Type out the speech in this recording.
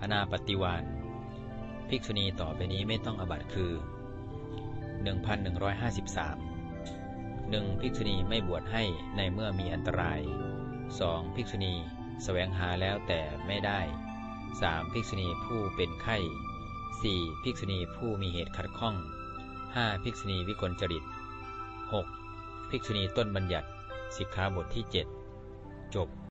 อนาปฏิวานภิกษุณีต่อไปนี้ไม่ต้องอบัตคือ 1153 1. ภิกษุณีไม่บวชให้ในเมื่อมีอันตราย 2. ภิกษุณีสแสวงหาแล้วแต่ไม่ได้ 3. ภิกษุณีผู้เป็นไข้ 4. ภิกษุณีผู้มีเหตุขัดข้อง 5. ภิกษุณีวิกลจริต 6. ภิกษุณีต้นบัญญัติสิกขาบทที่ 7 จบ